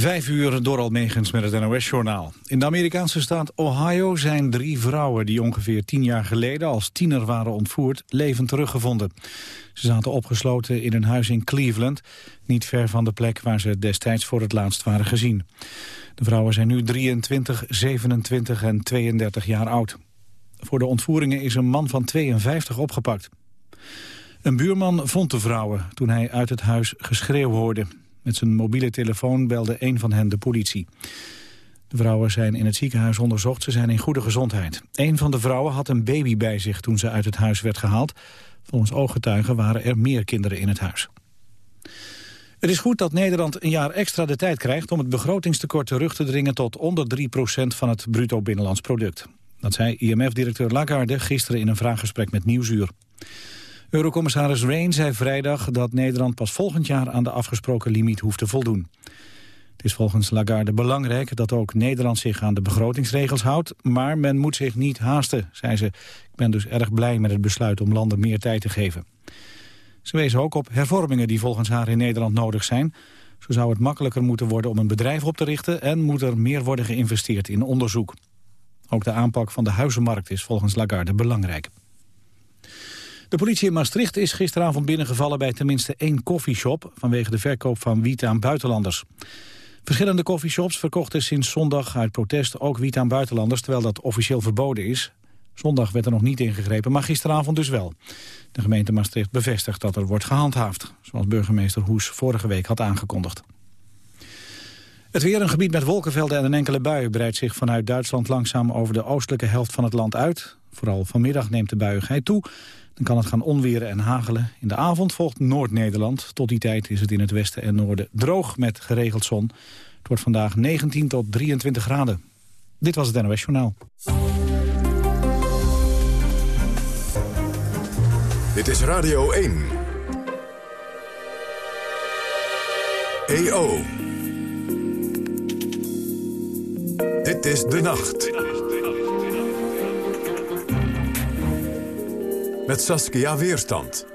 Vijf uur door Almegens met het NOS-journaal. In de Amerikaanse staat Ohio zijn drie vrouwen... die ongeveer tien jaar geleden als tiener waren ontvoerd... levend teruggevonden. Ze zaten opgesloten in een huis in Cleveland... niet ver van de plek waar ze destijds voor het laatst waren gezien. De vrouwen zijn nu 23, 27 en 32 jaar oud. Voor de ontvoeringen is een man van 52 opgepakt. Een buurman vond de vrouwen toen hij uit het huis geschreeuw hoorde. Met zijn mobiele telefoon belde een van hen de politie. De vrouwen zijn in het ziekenhuis onderzocht. Ze zijn in goede gezondheid. Een van de vrouwen had een baby bij zich toen ze uit het huis werd gehaald. Volgens ooggetuigen waren er meer kinderen in het huis. Het is goed dat Nederland een jaar extra de tijd krijgt... om het begrotingstekort terug te dringen tot onder 3% van het bruto binnenlands product. Dat zei IMF-directeur Lagarde gisteren in een vraaggesprek met Nieuwsuur. Eurocommissaris Rehn zei vrijdag dat Nederland pas volgend jaar aan de afgesproken limiet hoeft te voldoen. Het is volgens Lagarde belangrijk dat ook Nederland zich aan de begrotingsregels houdt, maar men moet zich niet haasten, zei ze. Ik ben dus erg blij met het besluit om landen meer tijd te geven. Ze wees ook op hervormingen die volgens haar in Nederland nodig zijn. Zo zou het makkelijker moeten worden om een bedrijf op te richten en moet er meer worden geïnvesteerd in onderzoek. Ook de aanpak van de huizenmarkt is volgens Lagarde belangrijk. De politie in Maastricht is gisteravond binnengevallen bij tenminste één koffieshop... vanwege de verkoop van wiet aan buitenlanders. Verschillende koffieshops verkochten sinds zondag uit protest ook wiet aan buitenlanders... terwijl dat officieel verboden is. Zondag werd er nog niet ingegrepen, maar gisteravond dus wel. De gemeente Maastricht bevestigt dat er wordt gehandhaafd... zoals burgemeester Hoes vorige week had aangekondigd. Het weer, een gebied met wolkenvelden en een enkele bui... breidt zich vanuit Duitsland langzaam over de oostelijke helft van het land uit. Vooral vanmiddag neemt de buigheid toe... Dan kan het gaan onweren en hagelen. In de avond volgt Noord-Nederland. Tot die tijd is het in het westen en noorden droog met geregeld zon. Het wordt vandaag 19 tot 23 graden. Dit was het NOS Journaal. Dit is Radio 1. EO. Dit is De Nacht. met Saskia Weerstand.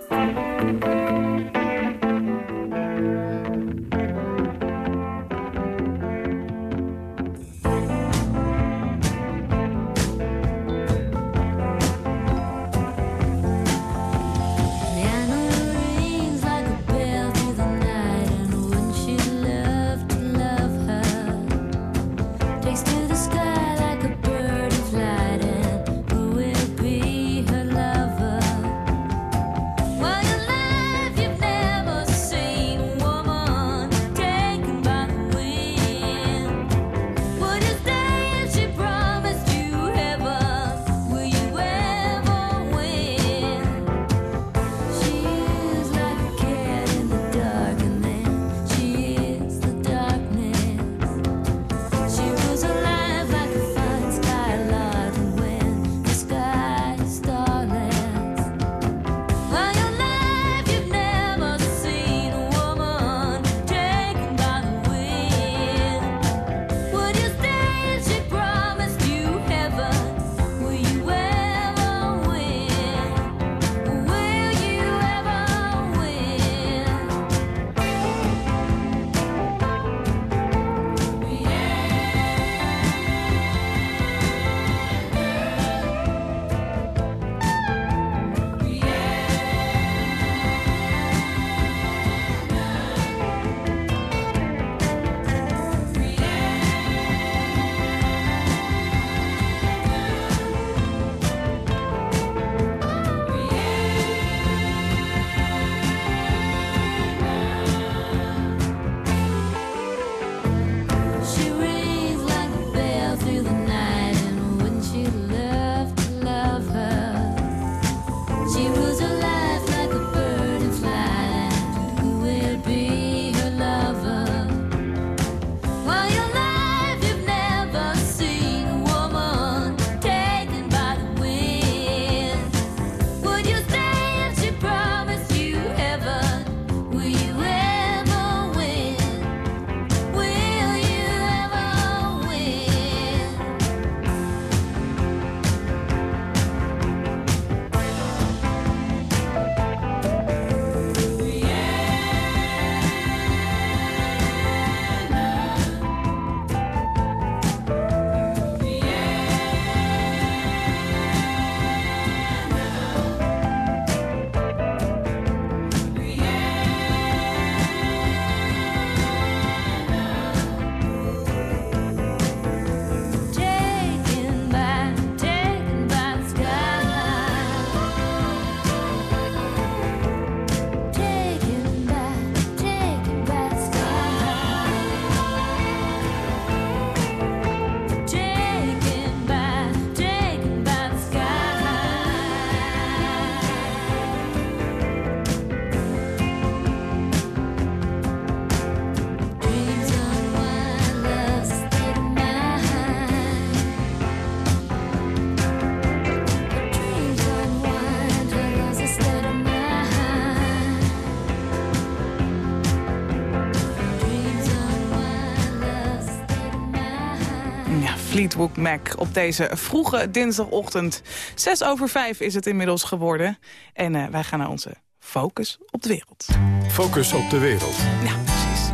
Fleetwood Mac op deze vroege dinsdagochtend. Zes over vijf is het inmiddels geworden. En uh, wij gaan naar onze Focus op de Wereld. Focus op de Wereld. Ja, precies.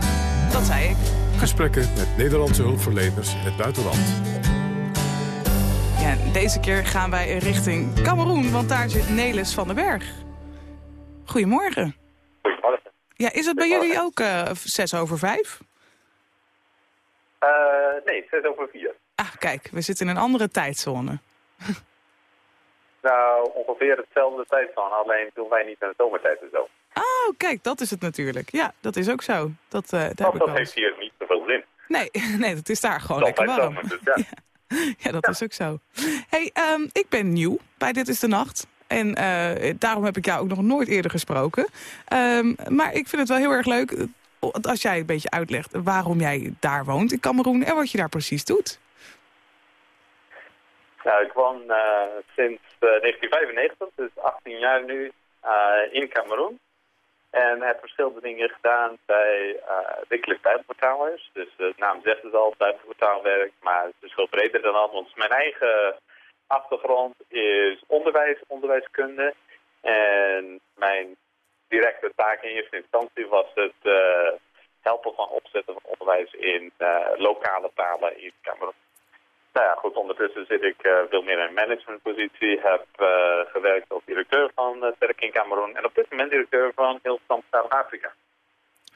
Dat zei ik. Gesprekken met Nederlandse hulpverleners in het buitenland. Ja, deze keer gaan wij richting Cameroen, want daar zit Nelis van den Berg. Goedemorgen. Goedemorgen. Ja, is het bij jullie ook uh, zes over vijf? Uh, nee, zes over vier. Ah, kijk, we zitten in een andere tijdzone. nou, ongeveer hetzelfde tijdzone, alleen doen wij niet in de zomertijd en zo. Oh, kijk, dat is het natuurlijk. Ja, dat is ook zo. Dat, uh, heb dat heeft hier niet zoveel zin. Nee, nee, dat is daar gewoon lekker warm. Zomer, dus, ja. ja. ja. dat ja. is ook zo. hey, um, ik ben nieuw bij Dit is de Nacht. En uh, daarom heb ik jou ook nog nooit eerder gesproken. Um, maar ik vind het wel heel erg leuk als jij een beetje uitlegt waarom jij daar woont in Cameroen en wat je daar precies doet. Nou, ik woon uh, sinds uh, 1995, dus 18 jaar nu, uh, in Cameroen. En heb verschillende dingen gedaan bij Wikkelijk Bijbelvertalers. Dus de naam zegt het al, maar het is veel breder dan dat. Want mijn eigen achtergrond is onderwijs, onderwijskunde. En mijn directe taak in eerste instantie was het helpen van opzetten van onderwijs in lokale talen in Cameroen. Nou ja, goed, ondertussen zit ik uh, veel meer in een managementpositie. Heb gewerkt als directeur van werk in Cameroen. En op dit moment directeur van heel Zuid-Afrika.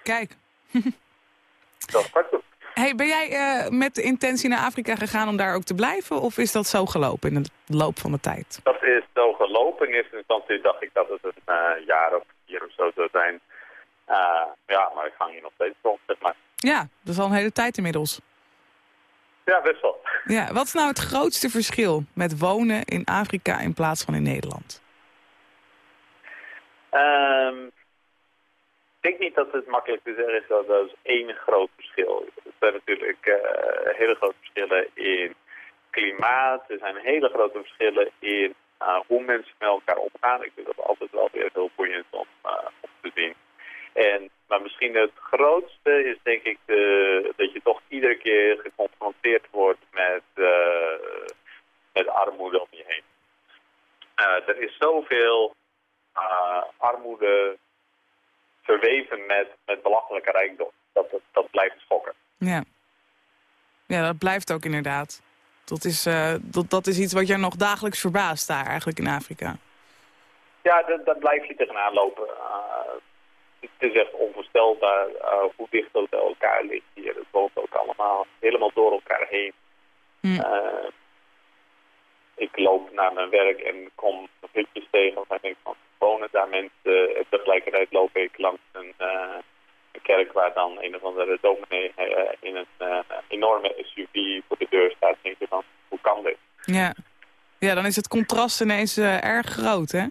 Kijk. Dat is goed. Hey, ben jij uh, met de intentie naar Afrika gegaan om daar ook te blijven? Of is dat zo gelopen in de loop van de tijd? Dat is zo gelopen. In eerste instantie dacht ik dat het een uh, jaar of vier of zo zou zijn. Uh, ja, maar ik ga hier nog steeds rond, zeg maar. Ja, dat is al een hele tijd inmiddels. Ja, best wel. Ja, wat is nou het grootste verschil met wonen in Afrika in plaats van in Nederland? Um, ik denk niet dat het makkelijk te zeggen is dat dat is één groot verschil. Er zijn natuurlijk uh, hele grote verschillen in klimaat. Er zijn hele grote verschillen in uh, hoe mensen met elkaar omgaan. Ik vind dat altijd wel weer heel boeiend om, uh, om te zien. En, maar misschien het grootste is denk ik de, dat je toch iedere keer geconfronteerd wordt met, met armoede om je heen. er is zoveel armoede verweven met, met belachelijke rijkdom. Dat, dat, dat blijft schokken. Ja. ja, dat blijft ook inderdaad. Dat is, dat, dat is iets wat jij nog dagelijks verbaast daar eigenlijk in Afrika. Ja, dat, dat blijf je tegenaan lopen. Uh, het is echt onvoorstelbaar uh, hoe dicht het bij elkaar ligt hier. Het woont ook allemaal helemaal door elkaar heen. Hm. ik loop naar mijn werk en kom hutjes tegen ik denk van wonen daar mensen. En tegelijkertijd loop ik langs een, uh, een kerk waar dan een of andere dominee in een enorme SUV voor de deur staat. denk je van, hoe kan dit? Ja, ja dan is het contrast ineens erg groot, hè?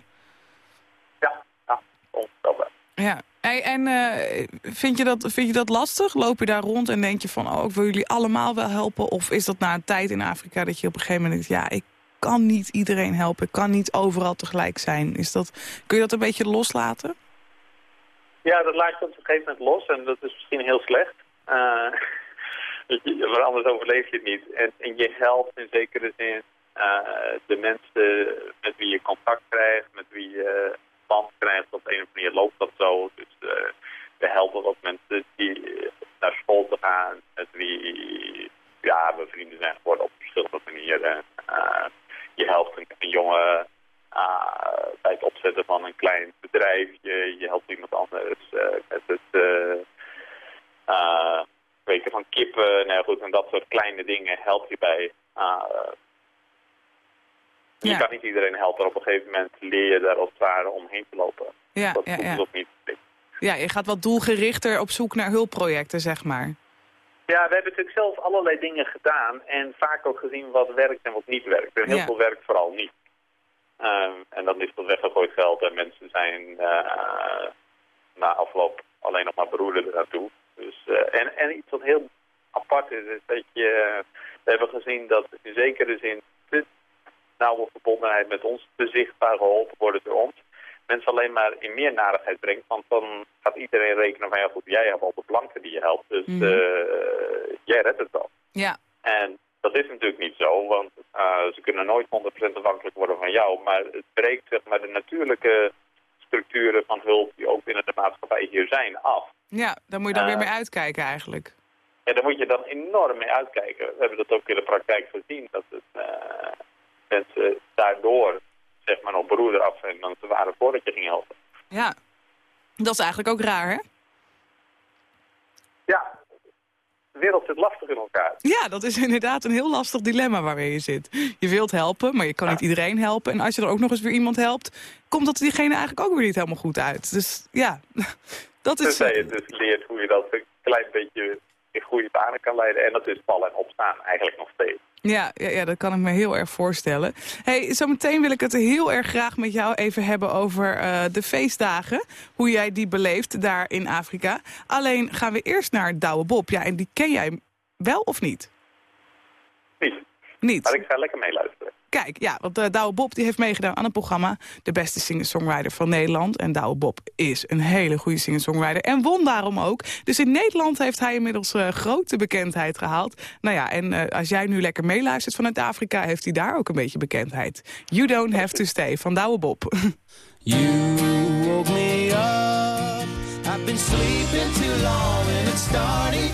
Ja, ja onvoorstelbaar. Ja, En vind, je dat, vind je dat lastig? Loop je daar rond en denk je van, oh, ik wil jullie allemaal wel helpen? Of is dat na een tijd in Afrika dat je op een gegeven moment denkt, ja, ik kan niet iedereen helpen. Ik kan niet overal tegelijk zijn. Is dat, kun je dat een beetje loslaten? Ja, dat laat je op een gegeven moment los. En dat is misschien heel slecht. Uh, maar anders overleef je het niet. En, en je helpt in zekere zin uh, de mensen met wie je contact krijgt, met wie je band krijgt. Op een of andere manier loopt dat zo. Dus we helpen wat mensen die naar school te gaan, met wie ja, we vrienden zijn geworden op verschillende manieren. Uh, je helpt een, een jongen bij het opzetten van een klein bedrijf. Je, helpt iemand anders met het kweken van kippen. Nou goed, en dat soort kleine dingen help je bij. Ja. kan niet iedereen helpen. Op een gegeven moment leer je daar als het ware omheen te lopen. Ja, dat ja, niet. ja, je gaat wat doelgerichter op zoek naar hulpprojecten, zeg maar. Ja, we hebben natuurlijk zelf allerlei dingen gedaan en vaak ook gezien wat werkt en wat niet werkt. En heel Ja. veel werkt vooral niet. Um, en dan is dat weggegooid geld en mensen zijn uh, na afloop alleen nog maar beroerder naartoe. Dus, uh, en, en iets wat heel apart is, is dat je, we hebben gezien dat in zekere zin nauwe verbondenheid met ons te zichtbaar geholpen worden door ons mensen alleen maar in meer narigheid brengt. Want dan gaat iedereen rekenen van, ja goed, jij hebt al de planken die je helpt. Dus Mhm. uh, jij redt het wel. Ja, En Dat is natuurlijk niet zo, want ze kunnen nooit 100% afhankelijk worden van jou. Maar het breekt zeg maar, de natuurlijke structuren van hulp die ook binnen de maatschappij hier zijn af. Ja, daar moet je dan weer mee uitkijken eigenlijk. Ja, daar moet je dan enorm mee uitkijken. We hebben dat ook in de praktijk gezien, dat het, mensen daardoor zeg maar nog beroerder af dan ze waren voordat je ging helpen. Ja, dat is eigenlijk ook raar, hè? Ja, de wereld zit lastig in elkaar. Ja, dat is inderdaad een heel lastig dilemma waarmee je zit. Je wilt helpen, maar je kan niet iedereen helpen. En als je er ook nog eens weer iemand helpt, komt dat diegene eigenlijk ook weer niet helemaal goed uit. Dus ja, dat is... Dus je dus leert hoe je dat een klein beetje goede banen kan leiden. En dat is vallen en opstaan eigenlijk nog steeds. Ja, ja, ja, dat kan ik me heel erg voorstellen. Hey, zometeen wil ik het heel erg graag met jou even hebben over uh, de feestdagen. Hoe jij die beleeft daar in Afrika. Alleen gaan we eerst naar Douwe Bob. Ja, en die ken jij wel of niet? Niet. Niet? Maar ik ga lekker meeluisteren. Kijk, ja, want uh, Douwe Bob die heeft meegedaan aan een programma... De beste singer-songwriter van Nederland. En Douwe Bob is een hele goede singer-songwriter. En won daarom ook. Dus in Nederland heeft hij inmiddels uh, grote bekendheid gehaald. Nou ja, en uh, als jij nu lekker meeluistert vanuit Afrika... heeft hij daar ook een beetje bekendheid. You Don't Have To Stay van Douwe Bob. you woke me up. I've been sleeping too long and it's starting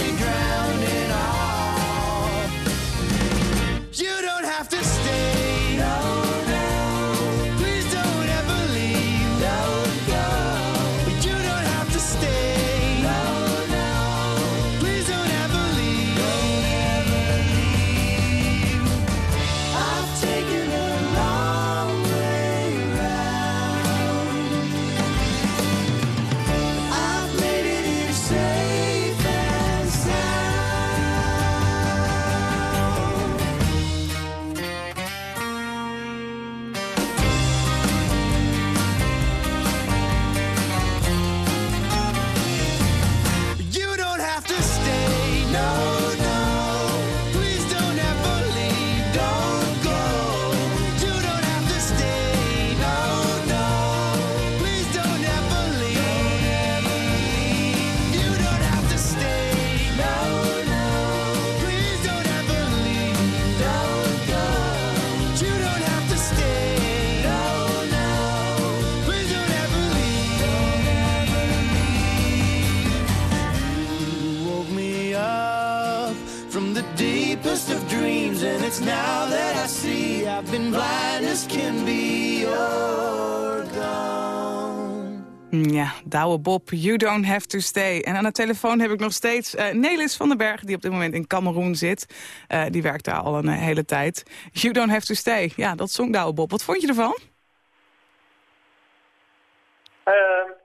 Ja, Douwe Bob, you don't have to stay. En aan de telefoon heb ik nog steeds uh, Nelis van den Berg... die op dit moment in Cameroen zit. Uh, die werkt daar al een uh, hele tijd. You don't have to stay. Ja, dat zong Douwe Bob. Wat vond je ervan?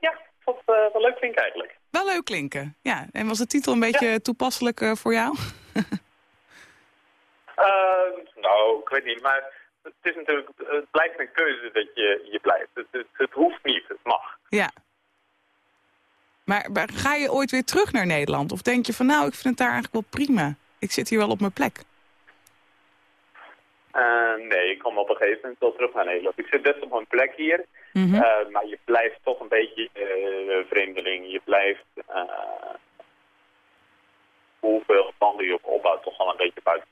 ja, ik vond het wel leuk klinken eigenlijk. Wel leuk klinken, ja. En was de titel een beetje ja. toepasselijk voor jou? nou, ik weet niet, maar het, is natuurlijk, het blijft een keuze dat je, je blijft. Het, het, het hoeft niet, het mag. Ja. Maar, maar, ga je ooit weer terug naar Nederland? Of denk je van nou, ik vind het daar eigenlijk wel prima. Ik zit hier wel op mijn plek. Uh, nee, ik kom op een gegeven moment wel terug naar Nederland. Ik zit best op mijn plek hier. Mm -hmm. uh, maar je blijft toch een beetje uh, vreemdeling. Je blijft hoeveel banden je op opbouwt toch wel een beetje buiten.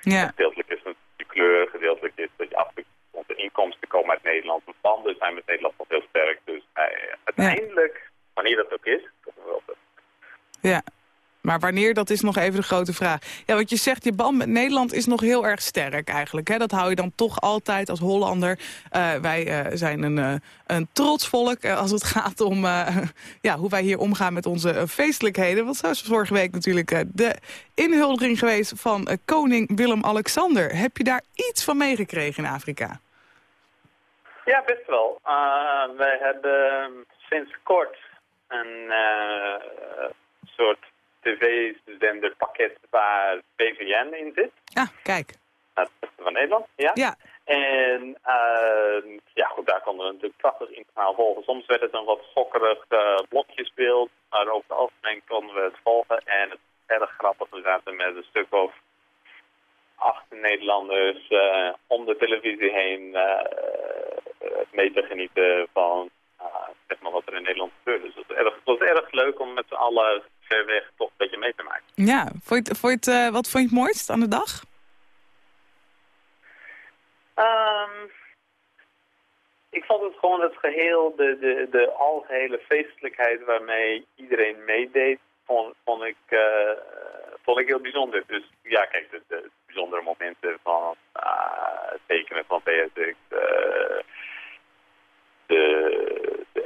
Ja. Gedeeltelijk is het de kleur, gedeeltelijk is dat je af de inkomsten komen uit Nederland. De banden zijn met Nederland nog heel sterk. Dus uiteindelijk. Wanneer dat ook is, toch wel Ja. Maar wanneer, dat is nog even de grote vraag. Ja, wat je zegt, je band met Nederland is nog heel erg sterk eigenlijk. Hè? Dat hou je dan toch altijd als Hollander. Uh, wij uh, zijn een, uh, een trots volk als het gaat om ja, hoe wij hier omgaan met onze feestelijkheden. Want zoals vorige week natuurlijk de inhuldiging geweest van koning Willem-Alexander. Heb je daar iets van meegekregen in Afrika? Ja, best wel. wij hebben sinds kort een soort tv-zenderpakket waar BVN in zit. Ah, kijk. Het van Nederland, ja. Ja. En uh, ja, goed, daar konden we natuurlijk prachtig internationaal volgen. Soms werd het een wat schokkerig uh, blokjesbeeld, maar over het algemeen konden we het volgen. En het is erg grappig, we zaten met een stuk of acht Nederlanders uh, om de televisie heen mee te genieten van zeg maar wat er in Nederland gebeurt. Dus het was erg, het was erg leuk om met z'n allen ver weg toch een beetje mee te maken. Ja, vond je, vond je het, uh, wat vond je het mooist aan de dag? Um, ik vond het gewoon het geheel, de, de, de algehele feestelijkheid waarmee iedereen meedeed, vond, vond, ik, uh, vond ik heel bijzonder. Dus ja, kijk, de, de bijzondere momenten van uh, het tekenen van de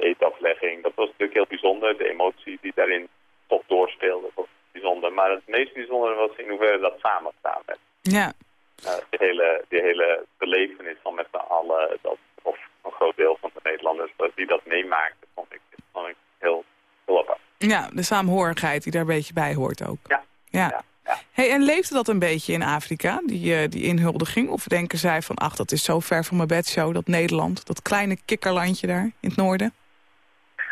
eetaflegging, dat was natuurlijk heel bijzonder. De emotie die daarin toch doorspeelde. Dat was bijzonder. Maar het meest bijzondere was in hoeverre dat samenstaan werd. Ja. Uh, de, hele, de hele belevenis van met z'n allen, dat, of een groot deel van de Nederlanders die dat meemaakten, vond ik, vond ik heel, heel apart. Ja, de saamhorigheid die daar een beetje bij hoort ook. Ja. ja. ja. Ja. Hey, en leefde dat een beetje in Afrika, die, uh, die inhuldiging? Of denken zij van, ach, dat is zo ver van mijn bedshow, dat Nederland, dat kleine kikkerlandje daar in het noorden?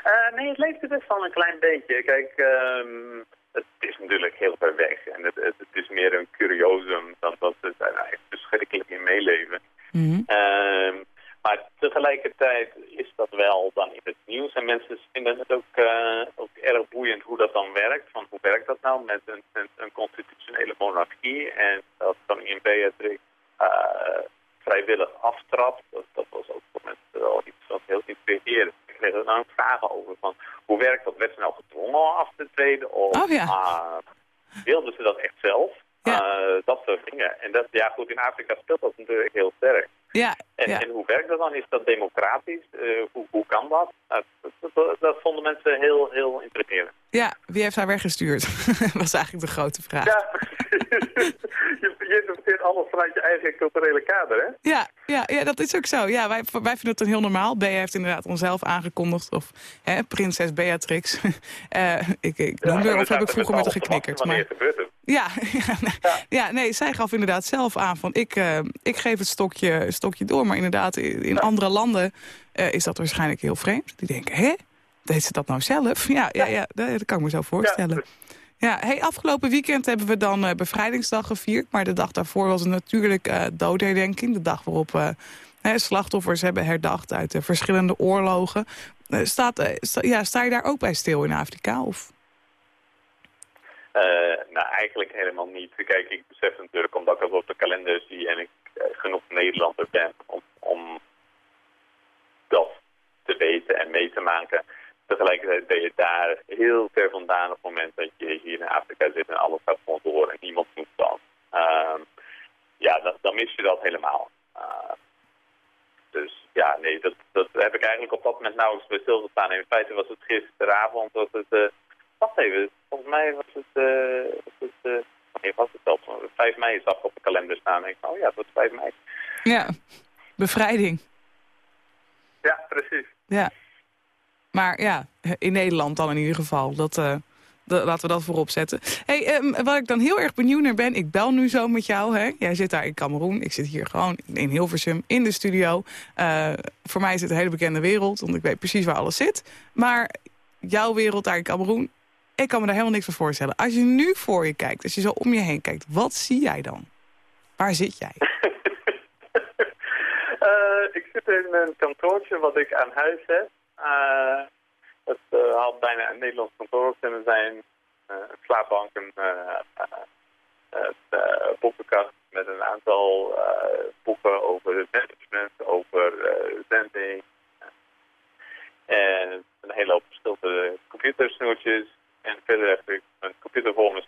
Uh, nee, het leefde best wel een klein beetje. Kijk, um, het is natuurlijk heel ver weg. En het, het, het is meer een curiosum dan dat ze daar echt verschrikkelijk in meeleven. Mm -hmm. um, maar tegelijkertijd is dat wel dan in het nieuws. En mensen vinden het ook, uh, ook erg boeiend hoe dat dan werkt. Van hoe werkt dat nou met een, een, een constitutionele monarchie? En dat koningin Beatrix uh, vrijwillig aftrapt. Dat, dat was ook voor mensen wel iets wat heel intrigerend ik kreeg er dan ook vragen over van hoe werkt dat? Werd ze nou gedwongen om af te treden? Of oh, ja. uh, wilden ze dat echt zelf? Ja. Uh, dat soort dingen. En dat, ja goed, in Afrika speelt dat natuurlijk heel sterk. Ja, en, ja. en hoe werkt dat dan? Is dat democratisch? Uh, hoe, hoe kan dat? Dat, dat? dat, vonden mensen heel, heel intrigerend. Ja, wie heeft haar weggestuurd? dat was eigenlijk de grote vraag. Ja, je, je interpreteert alles vanuit je eigen culturele kader, hè? Ja, ja, ja dat is ook zo. Ja, wij, wij vinden het dan heel normaal. Bea heeft inderdaad onszelf aangekondigd. Of hè, prinses Beatrix. ik ik noemde ja, of heb ik vroeger met haar geknikkerd. Maar... Ja, ja, ja. nee, zij gaf inderdaad zelf aan van ik, uh, ik geef het stokje, stokje door. Maar inderdaad, in, andere landen uh, is dat waarschijnlijk heel vreemd. Die denken, hè? Deed ze dat nou zelf? Ja, ja, ja dat, kan ik me zo voorstellen. Ja, hey, afgelopen weekend hebben we dan uh, Bevrijdingsdag gevierd. Maar de dag daarvoor was het natuurlijk uh, doodherdenking. De dag waarop slachtoffers hebben herdacht uit de verschillende oorlogen. staat, sta, ja, sta je daar ook bij stil in Afrika? Of? Nou, eigenlijk helemaal niet. Kijk, ik besef natuurlijk omdat ik dat op de kalender zie en ik genoeg Nederlander ben om, om dat te weten en mee te maken. Tegelijkertijd ben je daar heel ver vandaan op het moment dat je hier in Afrika zit en alles gaat gewoon door en niemand doet dan. Uh, ja, dan, mis je dat helemaal. Uh, dus ja, nee, dat, dat heb ik eigenlijk op dat moment nauwelijks bij stilgestaan. In feite was het gisteravond, was het, uh, wacht even, volgens mij was het, uh, was het uh, wanneer was het zelfs? 5 mei zag ik op de kalender staan en ik oh ja, het was 5 mei. Ja, bevrijding. Ja, precies. Ja. Maar ja, in Nederland dan in ieder geval. Dat, uh, de, laten we dat voorop zetten. Hey, um, waar ik dan heel erg benieuwd naar ben... ik bel nu zo met jou. Hè? Jij zit daar in Cameroen. Ik zit hier gewoon in Hilversum in de studio. Uh, voor mij is het een hele bekende wereld. Want ik weet precies waar alles zit. Maar jouw wereld daar in Cameroen... ik kan me daar helemaal niks van voorstellen. Als je nu voor je kijkt, als je zo om je heen kijkt... wat zie jij dan? Waar zit jij? uh, ik zit in een kantoortje wat ik aan huis heb. Uh, het uh, had bijna een Nederlands kantoor kunnen zijn. Uh, een slaapbank, een boekenkast met een aantal boeken over het management, over zending. en een hele hoop verschillende computersnoertjes. En verder heb ik een computer vol met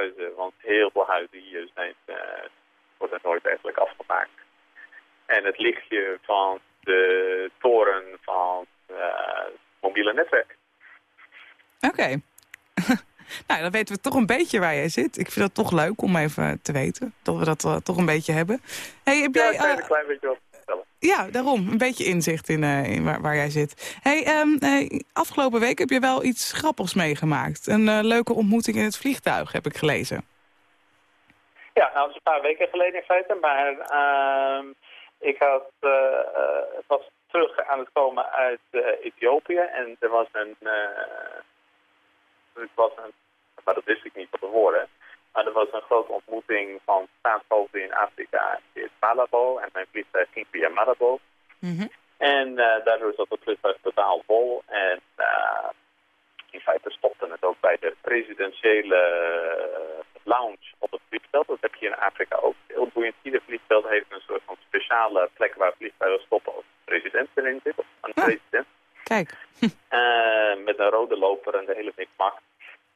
huizen. Want heel veel huizen hier zijn, worden nooit eigenlijk afgemaakt. En het lichtje van de toren van het mobiele netwerk. Oké. Nou, dan weten we toch een beetje waar jij zit. Ik vind het toch leuk om even te weten. Dat we dat uh, toch een beetje hebben. Hey, heb ja, jij, uh, een klein beetje wat vertellen. Ja, daarom. Een beetje inzicht in, uh, in waar, waar, jij zit. Hey, um, afgelopen week heb je wel iets grappigs meegemaakt. Een leuke ontmoeting in het vliegtuig, heb ik gelezen. Ja, nou, dat is een paar weken geleden in feite. Maar ehm, ik had, was terug aan het komen uit Ethiopië. En er was een het was een, dat wist ik niet van tevoren. Maar er was een grote ontmoeting van staatshoofden in Afrika in Malabo. En mijn vliegtuig ging via Malabo. Mm En uh, daardoor zat het vliegtuig totaal vol. En uh, in feite stopte het ook bij de presidentiële uh, lounge op het vliegveld. Dat heb je in Afrika ook. Heel boeiend. Ieder vliegveld heeft een soort van speciale plek waar vliegtuigen stoppen als de president erin zit. Of een ah, president. Kijk. met een rode loper en de hele mikmak.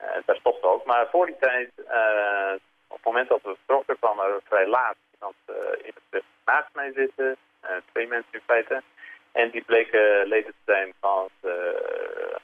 Uh, daar stopte ook. Maar voor die tijd, uh, op het moment dat we vertrokken, kwam er vrij laat iemand uh, in het naast mij zitten. twee mensen in feite. En die bleken leden te zijn van de,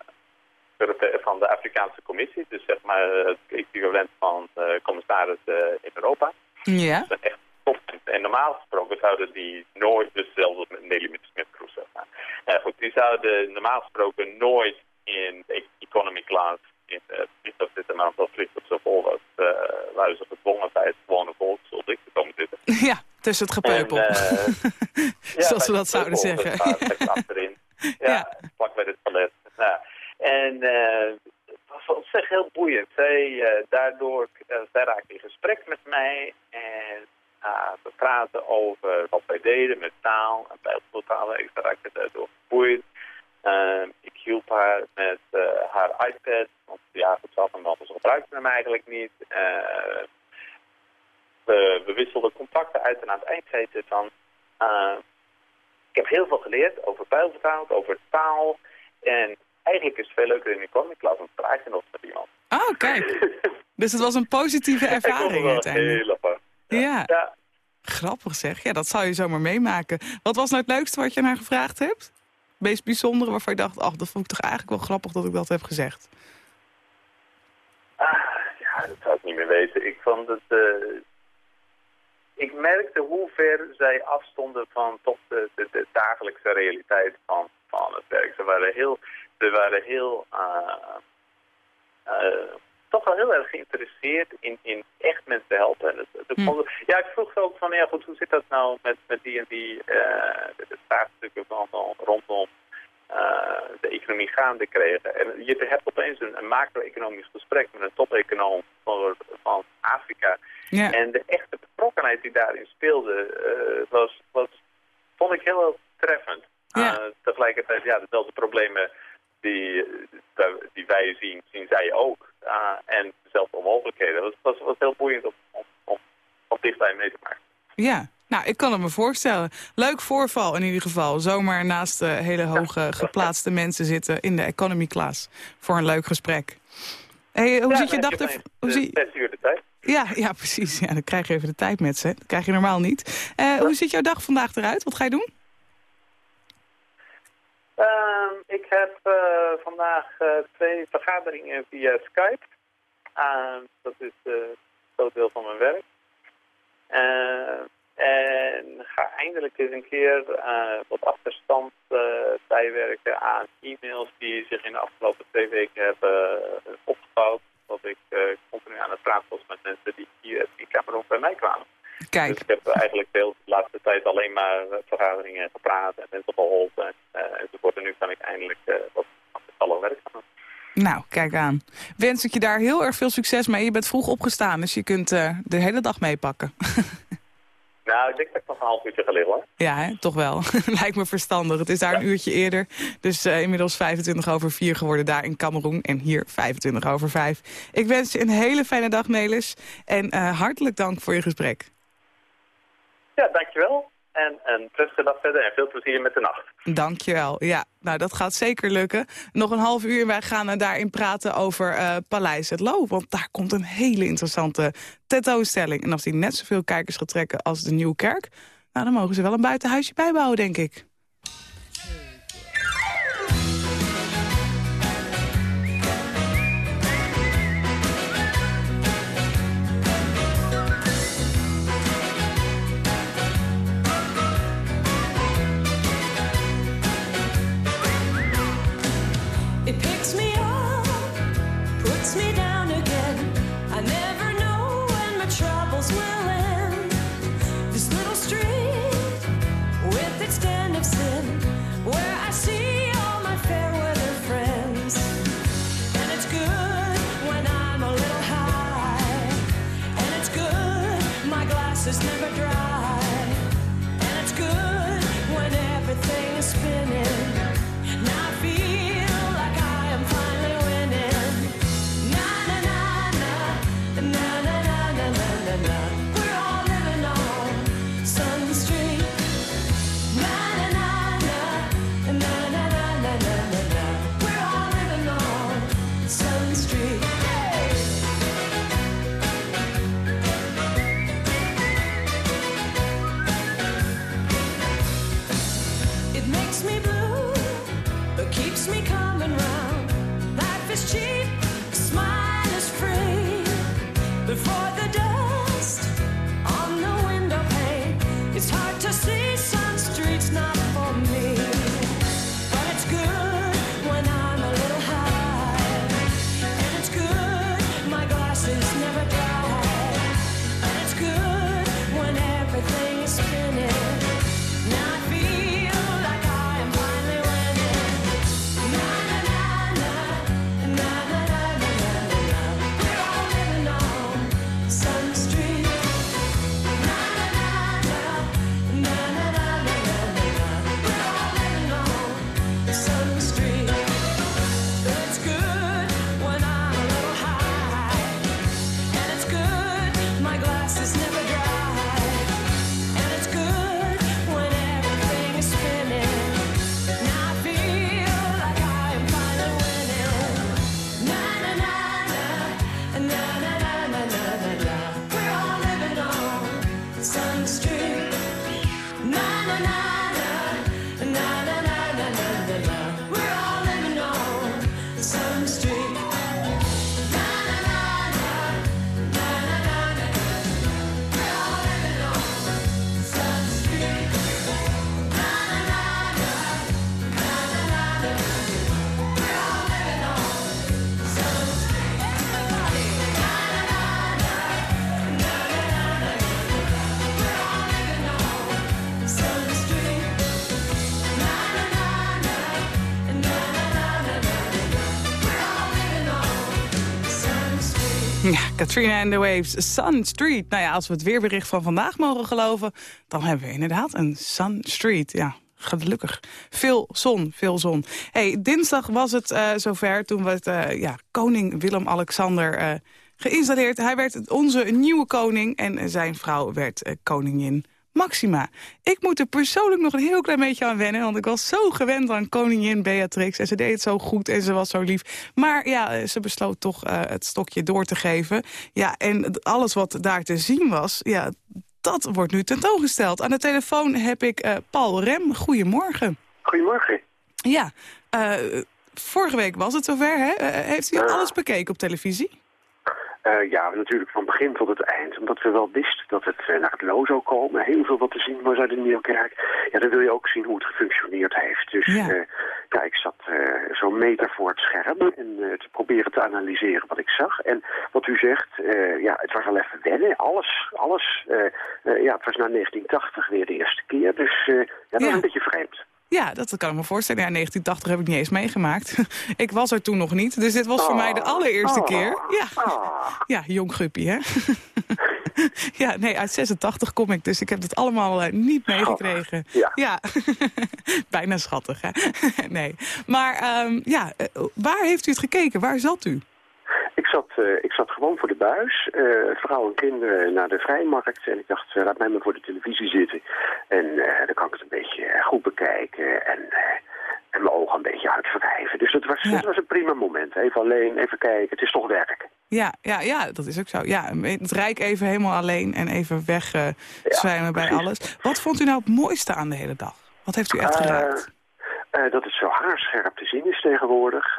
van de Afrikaanse Commissie. Dus zeg maar het equivalent van commissaris in Europa. Ja. Dat echt top. En normaal gesproken zouden die nooit, dus zelfs met Nelly Smith-Kroes, zeg maar. goed, die zouden normaal gesproken nooit in de economy class in het vliegtuig zitten een aantal zo vol was, uh, waren ze gedwongen bij het gewone volk zoals ik te komen zitten. Ja, tussen het gepeupel. En, uh, zoals we dat zouden zeggen. achterin. Ja, ja, vlak bij het toilet. Nou, en uh, het was op zich heel boeiend. Zij, daardoor, zij raakte in gesprek met mij en we praten over wat wij deden met taal en bijbeltalen. Ik raakte daardoor geboeid. Uh, ik hielp haar met uh, haar iPad, want ja, goed, ze had hem wel, ze gebruikte hem eigenlijk niet. Uh, we, we, wisselden contacten uit en aan het eind zei ze van... ik heb heel veel geleerd over bijbelvertaald, over taal. En eigenlijk is het veel leuker in de economy class om te praten nog met iemand. Oh, kijk. dus het was een positieve ervaring uiteindelijk. Heel apart. Ja. ja. ja. Grappig zeg. Ja, dat zou je zomaar meemaken. Wat was nou het leukste wat je naar gevraagd hebt? meest bijzondere waarvan je dacht... ach, dat vond ik toch eigenlijk wel grappig dat ik dat heb gezegd? Ah, ja, dat zou ik niet meer weten. Ik vond het... Uh, ik merkte hoe ver zij afstonden van toch de, de, de, dagelijkse realiteit van, van het werk. Ze waren heel... Ze waren heel uh, uh, toch wel heel erg geïnteresseerd in, in echt mensen helpen. Hm. Ja, ik vroeg ook van, ja goed, hoe zit dat nou met, met die en die uh, de vraagstukken van, van rondom uh, de economie gaande kregen. En je hebt opeens een, een macro-economisch gesprek met een top-econoom van, van Afrika. Ja. En de echte betrokkenheid die daarin speelde, uh, was, was, vond ik heel treffend. Ja. tegelijkertijd, ja, dezelfde problemen die, die wij zien, zien zij ook. En dezelfde onmogelijkheden. Dat was, was heel boeiend om, om, om, om dichtbij mee te maken. Ja, nou, ik kan het me voorstellen. Leuk voorval in ieder geval. Zomaar naast de hele hoge geplaatste mensen zitten in de economy class. Voor een leuk gesprek. Hey, hoe ziet je dag er... Hoe zie... Zes uur de tijd. Ja, ja, precies. Ja, dan krijg je even de tijd met ze. Dat krijg je normaal niet. Uh, Hoe ziet jouw dag vandaag eruit? Wat ga je doen? Uh, ik heb uh, vandaag uh, twee vergaderingen via Skype. Ehm, dat is een groot deel van mijn werk. En ga eindelijk eens een keer eh, wat achterstand bijwerken aan e-mails die zich in de afgelopen twee weken hebben opgebouwd. Dat ik continu aan het praten was met mensen die hier in Cameroon bij mij kwamen. Kijk. Dus ik heb eigenlijk de laatste tijd alleen maar vergaderingen gepraat en mensen geholpen uh, enzovoort. En nu kan ik eindelijk wat alle werk gaan Nou, kijk aan. Wens ik je daar heel erg veel succes mee. Je bent vroeg opgestaan, dus je kunt de hele dag meepakken. nou, ik denk dat ik nog een half uurtje ga liggen hoor. Ja, hè? toch wel. Lijkt me verstandig. Het is daar een uurtje eerder. Dus uh, inmiddels 25 over 4 geworden daar in Cameroen. En hier 25 over 5. Ik wens je een hele fijne dag, Nelis. En uh, hartelijk dank voor je gesprek. Ja, dankjewel. En een prettige dag verder en veel plezier met de nacht. Dankjewel. Ja, nou dat gaat zeker lukken. Nog een half uur en wij gaan daarin praten over uh, Paleis het Loo. Want daar komt een hele interessante tentoonstelling. En als die net zoveel kijkers gaat trekken als de Nieuwe Kerk... nou dan mogen ze wel een buitenhuisje bijbouwen, denk ik. Katrina and the Waves, Sun Street. Nou ja, als we het weerbericht van vandaag mogen geloven... dan hebben we inderdaad een Sun Street. Ja, gelukkig. Veel zon, veel zon. Hey, dinsdag was het uh, zover toen we uh, ja, koning Willem-Alexander uh, geïnstalleerd. Hij werd onze nieuwe koning en zijn vrouw werd koningin Maxima. Ik moet er persoonlijk nog een heel klein beetje aan wennen... want ik was zo gewend aan koningin Beatrix... en ze deed het zo goed en ze was zo lief. Maar ja, ze besloot toch uh, het stokje door te geven. Ja, en alles wat daar te zien was... Ja, dat wordt nu tentoongesteld. Aan de telefoon heb ik uh, Paul Rem. Goedemorgen. Goedemorgen. Ja, uh, vorige week was het zover, hè? heeft u alles bekeken op televisie? Uh, ja, natuurlijk van begin tot het eind. Omdat we wel wisten dat het uh, naar het lo zou komen. Heel veel wat te zien was uit de Nieuwkerk. Ja, dan wil je ook zien hoe het gefunctioneerd heeft. Dus ja. uh, ja ik zat zo'n meter voor het scherm en te proberen te analyseren wat ik zag. En wat u zegt, ja, het was wel even wennen. Alles, alles. ja, het was na 1980 weer de eerste keer. Dus ja, dat ja. was een beetje vreemd. Ja, dat kan ik me voorstellen. Ja, 1980 heb ik niet eens meegemaakt. ik was er toen nog niet, dus dit was voor mij de allereerste keer. Ja, ja jong guppie, hè? ja, nee, uit 86 kom ik, dus ik heb het allemaal uh, niet meegekregen. Ja. ja. Bijna schattig, hè? nee. Maar um, ja, waar heeft u het gekeken? Waar zat u? Ik zat, ik zat gewoon voor de buis, vrouw en kinderen naar de vrijmarkt. En ik dacht, laat mij maar voor de televisie zitten. En dan kan ik het een beetje goed bekijken en, en mijn ogen een beetje uitwrijven. Dus het was, het was een prima moment. Even alleen, even kijken. Het is toch werk. Ja, ja, ja, dat is ook zo. Ja, het Rijk even helemaal alleen en even weg uh, bij alles. Wat vond u nou het mooiste aan de hele dag? Wat heeft u echt geraakt? Uh, dat het zo haarscherp te zien is tegenwoordig.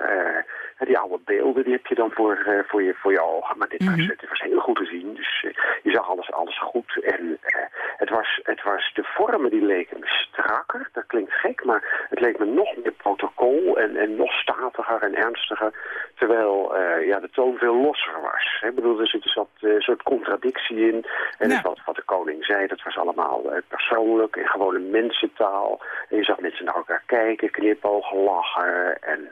Die oude beelden die heb je dan voor, uh, voor, je, voor je ogen. Maar dit, was, mhm. was heel goed te zien. Dus je zag alles, alles goed. En het, was, het was de vormen die leken me strakker. Dat klinkt gek, maar het leek me nog meer protocol. En, en nog statiger en ernstiger. Terwijl ja, de toon veel losser was. Ik bedoel, er zit een soort contradictie in. En ja. wat, wat de koning zei, dat was allemaal persoonlijk. En gewone mensentaal. En je zag mensen naar elkaar kijken knipogen, lachen en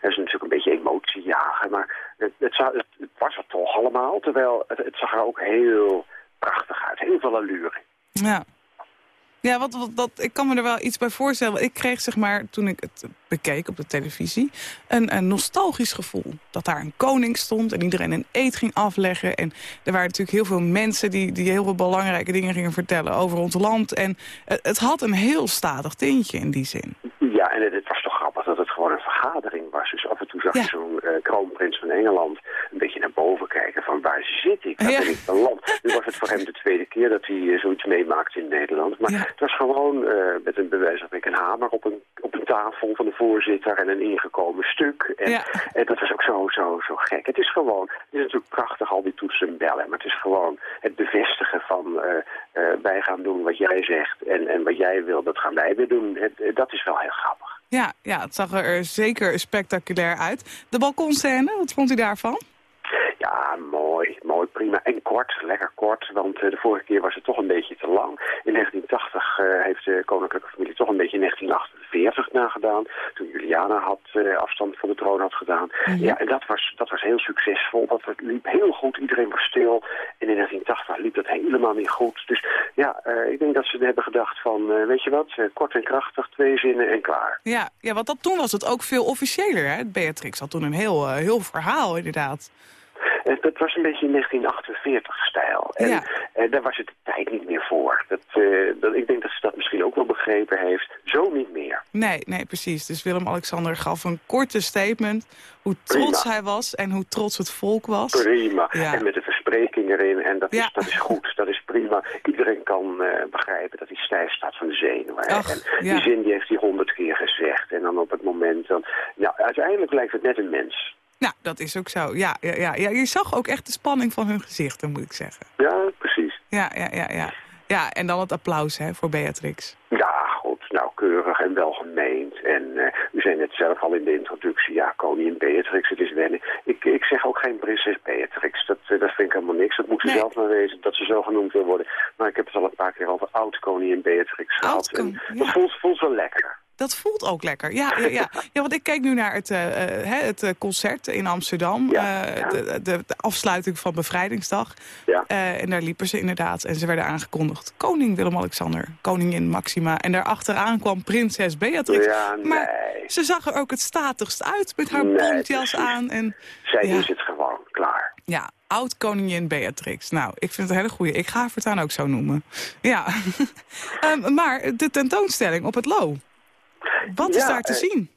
er is natuurlijk een beetje emotie jagen. Maar het, het, het, was er toch allemaal, terwijl het, het, zag er ook heel prachtig uit. Heel veel allure. Ja. Ja, wat, wat, dat, ik kan me er wel iets bij voorstellen. Ik kreeg, zeg maar, toen ik het bekeek op de televisie... een, een nostalgisch gevoel. Dat daar een koning stond en iedereen een eet ging afleggen. En er waren natuurlijk heel veel mensen die, die heel veel belangrijke dingen gingen vertellen over ons land. En het, het had een heel statig tintje in die zin. Ja, en het was toch grappig dat het gewoon een vergadering was. Dus af en toe zag je zo'n uh, kroonprins van Engeland een beetje naar boven kijken van waar zit ik? Waar ben ik land? Nu was het voor hem de tweede keer dat hij uh, zoiets meemaakt in Nederland. Maar het was gewoon uh, met een bewijs van een hamer op een, op een tafel van de voorzitter en een ingekomen stuk. En, en dat was ook zo, zo, zo gek. Het is gewoon, het is natuurlijk prachtig al die toetsen en bellen, maar het is gewoon het bevestigen van wij gaan doen wat jij zegt en, en wat jij wil, dat gaan wij weer doen. Het, dat is wel heel grappig. Ja, ja, het zag er zeker spectaculair uit. De balkonscène, wat vond u daarvan? Ja, mooi, mooi, prima. En kort, lekker kort, want uh, de vorige keer was het toch een beetje te lang. In 1980 uh, eh, heeft de koninklijke familie toch een beetje in 1948 nagedaan. Toen Juliana had, uh, afstand van de troon had gedaan. Mhm. Ja, en dat was, dat was heel succesvol. Dat liep heel goed, iedereen was stil. En in 1980 liep dat helemaal niet goed. Dus ja, ik denk dat ze hebben gedacht van, weet je wat, kort en krachtig, twee zinnen en klaar. Ja, ja want dat, toen was het ook veel officiëler, hè? Beatrix had toen een heel, heel verhaal inderdaad. Dat was een beetje 1948-stijl. En, ja. en daar was het de tijd niet meer voor. Dat, uh, dat, ik denk dat ze dat misschien ook wel begrepen heeft. Zo niet meer. Nee, nee, precies. Dus Willem-Alexander gaf een korte statement... hoe trots hij was en hoe trots het volk was. Prima. En met de verspreking erin. En dat, is, dat is goed, dat is prima. Iedereen kan uh, begrijpen dat hij stijf staat van de zenuwen. en die zin die heeft hij honderd keer gezegd. En dan op het moment... Dan, ja, uiteindelijk lijkt het net een mens. Nou, dat is ook zo. Ja, ja, ja, ja, je zag ook echt de spanning van hun gezichten, moet ik zeggen. Ja, precies. Ja, ja, ja, ja. Ja, en dan het applaus hè, voor Beatrix. Ja, goed, nauwkeurig en welgemeend. En uh, u zei net zelf al in de introductie, ja, koningin Beatrix, het is wennen. Ik, ik zeg ook geen prinses Beatrix, dat, uh, dat vind ik helemaal niks. Dat moet ze zelf maar wezen, dat ze zo genoemd wil worden. Maar ik heb het al een paar keer over oud-koningin Beatrix gehad. En dat voelt, voelt wel lekker. Dat voelt ook lekker. Ja, ja, ja. ja want ik kijk nu naar het, uh, het uh, concert in Amsterdam. Ja, uh, de, de, de, afsluiting van Bevrijdingsdag. Ja. en daar liepen ze inderdaad. En ze werden aangekondigd. Koning Willem-Alexander, koningin Maxima. En daarachteraan kwam prinses Beatrix. Ja, nee. Maar ze zag er ook het statigst uit met haar nee, aan. En, Zij is het gewoon, klaar. Ja, oud-koningin Beatrix. Nou, ik vind het een hele goeie. Ik ga haar voortaan ook zo noemen. Ja. um, maar de tentoonstelling op het Lo. Wat is daar te eh, zien?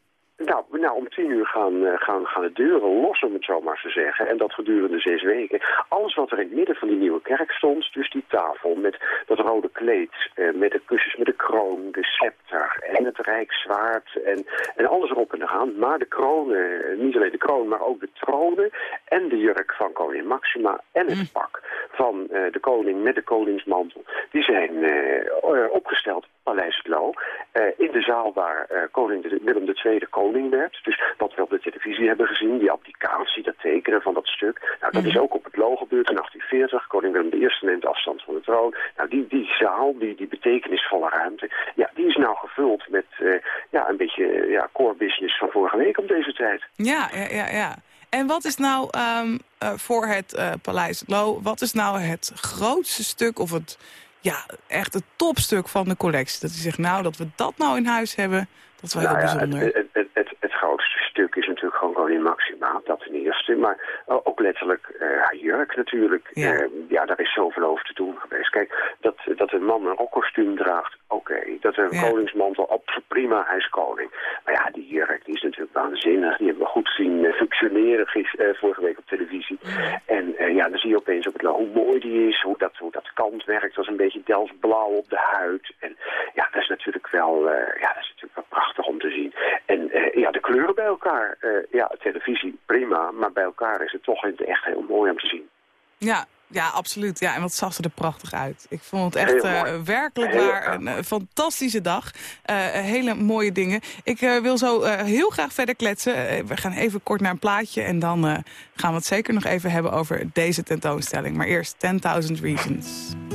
Nou, nou, om tien uur gaan, uh, gaan, gaan de deuren los, om het zo maar te zeggen. En dat gedurende zes weken. Alles wat er in het midden van die nieuwe kerk stond, dus die tafel met dat rode kleed, uh, met de kussens met de kroon, de scepter en het rijkszwaard en, en alles erop en eraan. Maar de kronen, niet alleen de kroon, maar ook de tronen en de jurk van koningin Maxima en het mm. pak van de koning met de koningsmantel, die zijn opgesteld Paleis het Loo, in de zaal waar koning Willem II koning werd. Dus wat we op de televisie hebben gezien, die applicatie, dat tekenen van dat stuk. Nou, dat is mhm. ook op het logo gebeurd in 1840. Koning Willem I neemt afstand van de troon. Nou, die, die zaal, die, die betekenisvolle ruimte, ja, die is nou gevuld met uh, ja, een beetje ja, core business van vorige week op deze tijd. Ja, ja, ja. ja. En wat is nou um, uh, voor het uh, Paleis Lo, wat is nou het grootste stuk of het ja, echt het topstuk van de collectie? Dat u zegt, nou, dat we dat nou in huis hebben, dat is wel heel ja, bijzonder. Het, het, het, het, grootste stuk is natuurlijk gewoon koningin Maxima, dat ten eerste. Maar ook letterlijk haar jurk natuurlijk. Ja. ja, daar is zoveel over te doen geweest. Kijk, dat, dat een man een rokkostuum draagt, oké. Dat een koningsmantel op, prima, hij is koning. Maar ja, die jurk die is natuurlijk waanzinnig. Die hebben we goed zien functioneren gisteren, vorige week op televisie. En ja, dan zie je opeens ook hoe mooi die is, hoe dat, hoe dat kant werkt. Dat is een beetje Delft-blauw op de huid. En ja, dat is natuurlijk wel, ja, dat is natuurlijk wel prachtig om te zien. En ja, de kleuren bij elkaar, ja, televisie prima, maar bij elkaar is het toch in het echt heel mooi om te zien. Ja, ja, absoluut. Ja, en wat zag ze er prachtig uit. Ik vond het echt uh, werkelijk waar een uh, fantastische dag. Uh, hele mooie dingen. Ik wil zo heel graag verder kletsen. we gaan even kort naar een plaatje en dan gaan we het zeker nog even hebben over deze tentoonstelling. Maar eerst 10.000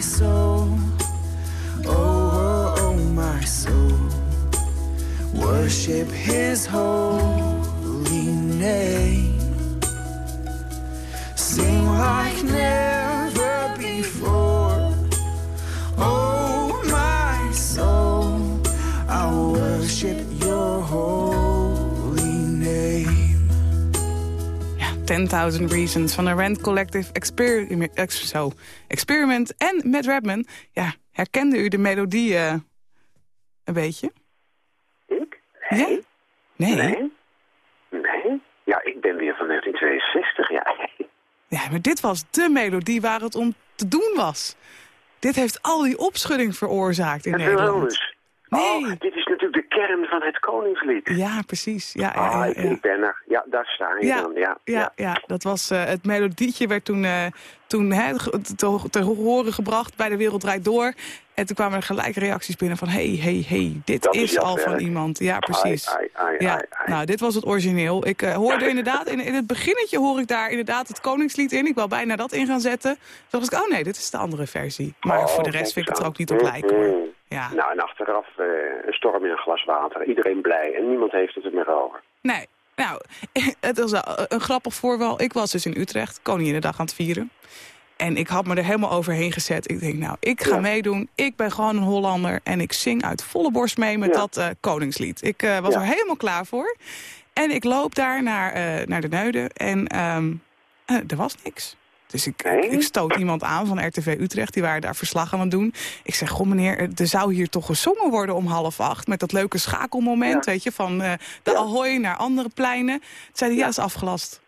my soul. Oh, oh, oh, my soul. Worship his holy name. Sing like never. Reasons.10.000 Reasons van de Rand Collective Experiment, so, Experiment en Matt Redman. Ja, herkende u de melodie uh, een beetje? Ik? Nee. Ja? Nee. nee. Nee? Ja, ik ben weer van 1962, ja. Ja, maar dit was de melodie waar het om te doen was. Dit heeft al die opschudding veroorzaakt in Nederland. Nee. Oh, dit is kern van het Koningslied. Ja, precies. Ja, ja, ja, ja. ik ben er. Ja, daar sta je dan. Ja, ja, ja. dat was uh, het melodietje werd toen, uh, toen hè, te, te, horen gebracht bij De Wereld Draait Door. En toen kwamen er gelijk reacties binnen van... hé, hé, hé, dit is, al van iemand. Ja, precies. ja, nou, dit was het origineel. Ik uh, hoorde inderdaad, in, in het beginnetje hoor ik daar inderdaad het Koningslied in. Ik wou bijna dat in gaan zetten. Toen dacht ik, oh nee, dit is de andere versie. Maar oh, voor de rest vind ik het er ook niet op lijken hoor. Ja. Nou, en achteraf uh, een storm in een glas water. Iedereen blij en niemand heeft het er meer over. Nee, nou, het was een grappig voorval. Ik was dus in Utrecht, Koninginnedag aan het vieren. En ik had me er helemaal overheen gezet. Ik denk, nou, ik ga meedoen. Ik ben gewoon een Hollander. En ik zing uit volle borst mee met dat uh, Koningslied. Ik uh, was er helemaal klaar voor. En ik loop daar naar, uh, naar de Neuden. En um, er was niks. Dus ik, ik, stoot iemand aan van RTV Utrecht. Die waren daar verslag aan het doen. Ik zeg, goh meneer, er zou hier toch gezongen worden om half acht. Met dat leuke schakelmoment, weet je, van uh, de. Ahoy naar andere pleinen. Toen zei hij, ja, is afgelast.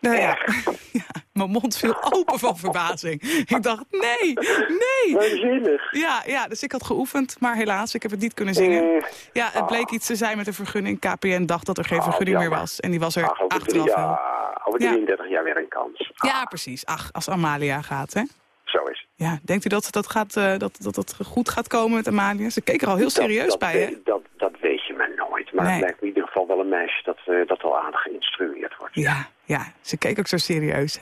Nou ja. ja, mijn mond viel open van verbazing. Ik dacht, nee, nee. Ja, ja, dus ik had geoefend, maar helaas, ik heb het niet kunnen zingen. Ja, het bleek iets te zijn met een vergunning. KPN dacht dat er geen vergunning meer was. En die was er achteraf wel. Over 33 jaar weer een kans. Ja, precies. Ach, als Amalia gaat, hè? Zo is het. Ja, denkt u dat dat, gaat, uh, dat, dat dat goed gaat komen met Amalia? Ze keek er al heel serieus bij, hè? Dat, dat weet je maar nooit. Maar het lijkt me in ieder geval wel een meisje dat, uh, dat al aardig geïnstrueerd wordt. Ja, ja, ze keek ook zo serieus.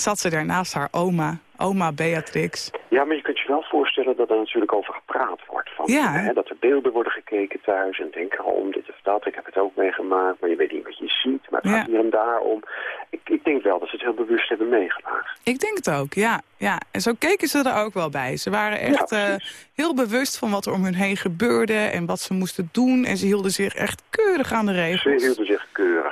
Zat ze daar naast haar oma, oma Beatrix. Ja, maar je kunt je wel voorstellen dat er natuurlijk over gepraat wordt. Van, ja. Hè, dat er beelden worden gekeken thuis en denken om dit of dat. Ik heb het ook meegemaakt, maar je weet niet wat je ziet. Maar het gaat hier en daar om. Ik, ik denk wel dat ze het heel bewust hebben meegemaakt. Ik denk het ook, ja. ja. En zo keken ze er ook wel bij. Ze waren echt uh, heel bewust van wat er om hun heen gebeurde en wat ze moesten doen. En ze hielden zich echt keurig aan de regels. Ze hielden zich keurig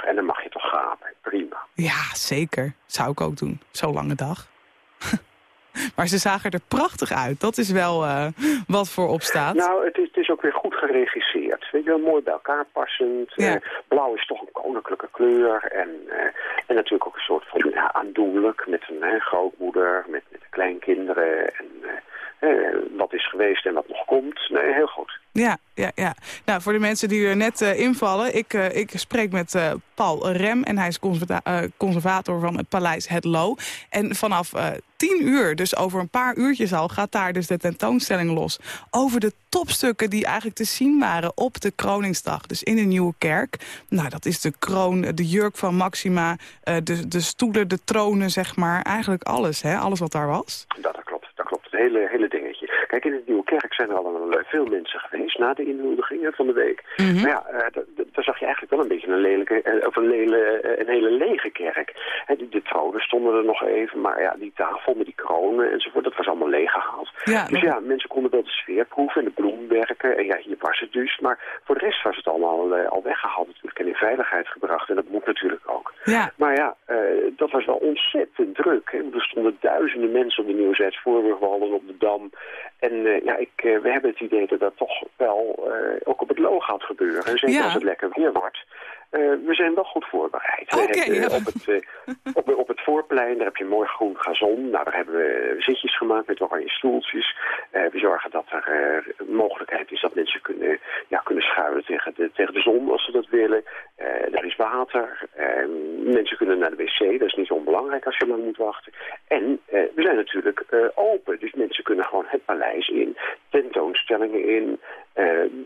Prima. Ja, zeker. Zou ik ook doen. Zo'n lange dag. Maar ze zagen er prachtig uit. Dat is wel uh, wat voor opstaat. Nou, het is, het is, ook weer goed geregisseerd. Weet je wel, mooi bij elkaar passend. Ja. Uh, blauw is toch een koninklijke kleur. En, uh, en natuurlijk ook een soort van ja, aandoenlijk. Met een grootmoeder, met, met kleinkinderen. En wat is geweest en wat nog komt. Nee, heel goed. Ja, ja, ja. Nou, voor de mensen die er net uh, invallen. Ik, uh, ik spreek met uh, Paul Rem en hij is conservator van het Paleis Het Lo. En vanaf tien uur, dus over een paar uurtjes al... gaat daar dus de tentoonstelling los. Over de topstukken die eigenlijk te zien waren op de Kroningsdag. Dus in de Nieuwe Kerk. Nou, dat is de kroon, de jurk van Maxima... de, de stoelen, de tronen, zeg maar. Eigenlijk alles, hè? Alles wat daar was. Dat klopt, hele, hele dingetje. Kijk, in het Nieuwe Kerk zijn er al veel mensen geweest na de inhuldigingen van de week. Mm Maar ja, uh, daar zag je eigenlijk wel een beetje een lelijke, uh, of een, lele, uh, een hele lege kerk. De, de, tronen stonden er nog even, maar ja, die tafel met die kronen enzovoort, dat was allemaal leeggehaald. Ja, dus ja, mensen konden wel de sfeer proeven en de bloemwerken. En ja, hier was het dus. Maar voor de rest was het allemaal al weggehaald natuurlijk en in veiligheid gebracht. En dat moet natuurlijk ook. Ja. Maar ja, dat was wel ontzettend druk. Er stonden duizenden mensen op de Nieuwzijds Op de Dam. En ja, ik, we hebben het idee dat dat toch wel uh, ook op het loog gaat gebeuren. En zeker als het lekker weer wordt. Uh, we zijn wel goed voorbereid. Okay, ja. op, het, uh, op, op, het voorplein, daar heb je mooi groen gazon. Nou, daar hebben we zitjes gemaakt met oranje stoeltjes. We zorgen dat er mogelijkheid is dat mensen kunnen, ja, kunnen schuilen tegen de, tegen de zon als ze dat willen. er is water. mensen kunnen naar de wc, dat is niet onbelangrijk als je lang moet wachten. En we zijn natuurlijk open, dus mensen kunnen gewoon het paleis in, tentoonstellingen in,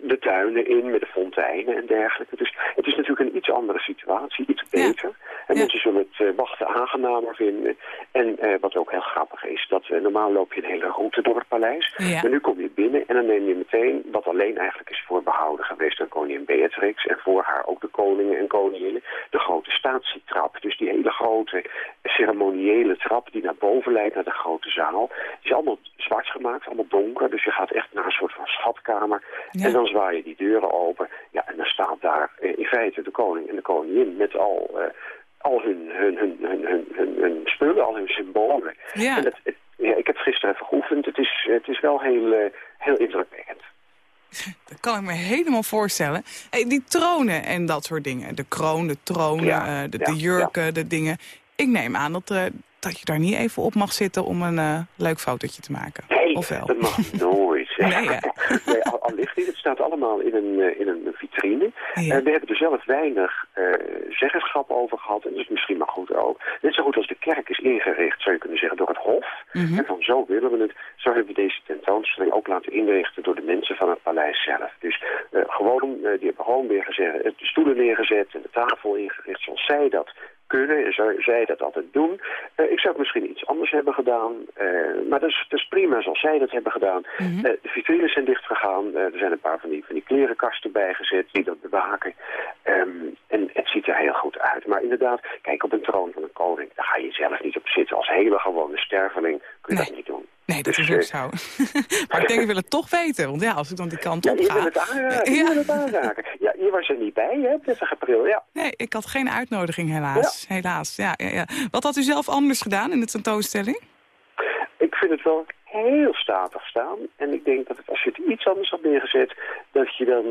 de tuinen in met de fonteinen en dergelijke. Dus het is natuurlijk een iets andere situatie, iets beter. En mensen zullen het wachten aangenamer vinden. En uh, wat ook heel grappig is, dat uh, normaal loop je een hele route door het paleis. Maar nu kom je binnen en dan neem je meteen, wat alleen eigenlijk is voorbehouden geweest aan koningin Beatrix. En voor haar ook de koningen en koninginnen, de grote statietrap. Dus die hele grote ceremoniële trap die naar boven leidt, naar de grote zaal. Die is allemaal zwart gemaakt, allemaal donker. Dus je gaat echt naar een soort van schatkamer. Ja. En dan zwaai je die deuren open. Ja, en dan staat daar in feite de koning en de koningin met al, uh, al hun, hun, hun, hun, hun, hun, hun, spullen, al hun symbolen. Ja. En het, het, ja, ik heb het gisteren even geoefend. Het is, het is wel heel, uh, heel indrukwekkend. Dat kan ik me helemaal voorstellen. Hey, die tronen en dat soort dingen. De kroon, de ja, de, ja, de, jurken, de dingen. Ik neem aan dat, dat je daar niet even op mag zitten om een leuk fotootje te maken. Nee, of wel? dat mag nooit. Nee, ja. nee al, al, ligt hij. Het staat allemaal in een, in een vitrine. Ja. we hebben er zelf weinig zeggenschap over gehad. En dat is misschien maar goed ook. Net zo goed als de kerk is ingericht, zou je kunnen zeggen, door het Hof. Mhm. En van zo willen we het. Zo hebben we deze tentoonstelling ook laten inrichten door de mensen van het paleis zelf. Dus gewoon, die hebben gewoon weer gezegd, de stoelen neergezet en de tafel ingericht zoals zij dat kunnen en zou zij dat altijd doen. Uh, ik zou het misschien iets anders hebben gedaan. Uh, maar dat is, dat is, prima zoals zij dat hebben gedaan. Mm -hmm. uh, de vitrines zijn dichtgegaan. er zijn een paar van die, van die klerenkasten bijgezet die dat bewaken. Um, en het ziet er heel goed uit. Maar inderdaad, kijk op een troon van een koning. Daar ga je zelf niet op zitten. Als hele gewone sterveling kun je nee. dat niet doen. Nee, dat dus, is ook zo. maar ik denk, ik wil het toch weten. Want ja, als ik dan die kant ja, op ga... Je wil het aanraken. Je wil het aanraken. Ja, je was er niet bij, hè, 30 april, ja. Nee, ik had geen uitnodiging, helaas. Ja. Helaas, ja, ja, ja. Wat had u zelf anders gedaan in de tentoonstelling? Ik vind het wel heel statig staan. En ik denk dat als je het iets anders had neergezet, dat je dan...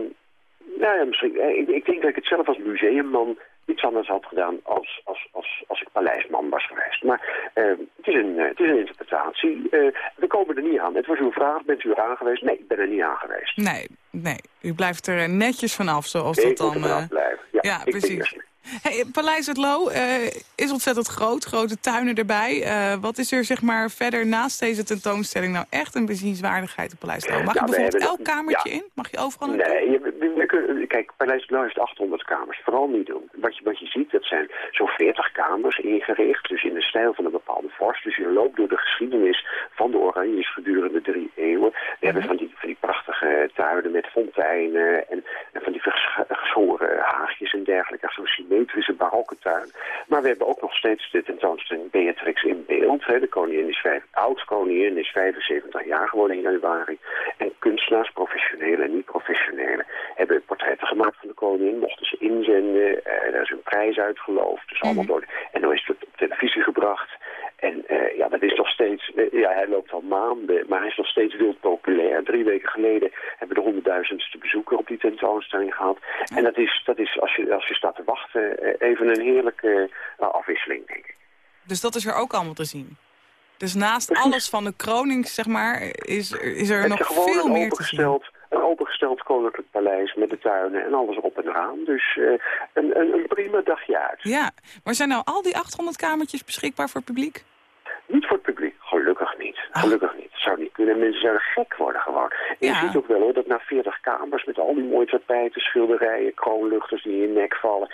Nou ja, misschien... Ik, ik denk dat ik het zelf als museumman iets anders had gedaan als, als, als, als ik paleisman was geweest. Maar uh, het, is een, uh, het is een interpretatie. Uh, we komen er niet aan. Het was uw vraag, bent u er aan geweest? Nee, ik ben er niet aan geweest. Nee, nee. u blijft er netjes vanaf, zoals dat dan... Blijven. Ja, ja precies. Hey, Paleis het Loo uh, is ontzettend groot, grote tuinen erbij. Uh, wat is er zeg maar verder naast deze tentoonstelling nou echt een bezienswaardigheid op Paleis het Loo? Mag je bijvoorbeeld elk kamertje ja. in? Mag je overal naartoe? Nee, je, kijk, Paleis het Loo heeft 800 kamers. Vooral niet doen. Wat je, wat je ziet, dat zijn zo'n 40 kamers ingericht, dus in de stijl van een bepaalde vorst. Dus je loopt door de geschiedenis van de Oranjes gedurende drie eeuwen. We hebben van die, van die prachtige tuinen met fonteinen en, en van die geschoren haagjes en dergelijke. Zo'n symmetrische barokke tuin. Maar we hebben ook nog steeds de tentoonstelling Beatrix in beeld. Hè. De koningin is vijf, oud koningin is 75 jaar geworden in januari. En kunstenaars, professionele en niet professionele, hebben portretten gemaakt van de koningin. Mochten ze inzenden. Uh, daar is een prijs uitgeloofd. Dus allemaal door. En dan is het op televisie gebracht. En uh, ja, dat is nog steeds, uh, ja, hij loopt al maanden, maar hij is nog steeds wild populair. Drie weken geleden hebben we de honderdduizendste bezoeker op die tentoonstelling gehad. En dat is, dat is als, je, als je staat te wachten, uh, even een heerlijke afwisseling, denk ik. Dus dat is er ook allemaal te zien? Dus naast alles van de kroning, zeg maar, is, is er Heb nog veel meer te zien? Een opengesteld koninklijk paleis met de tuinen en alles erop en eraan. Dus uh, een, een, een prima dagje uit. Ja, maar zijn nou al die 800 kamertjes beschikbaar voor het publiek? Niet voor het publiek, gelukkig niet. Gelukkig niet. Zou niet kunnen. Mensen zouden gek worden gewoon. En Ja. je ziet ook wel hoor, dat na 40 kamers met al die mooie tapijten, schilderijen, kroonluchters die in je nek vallen.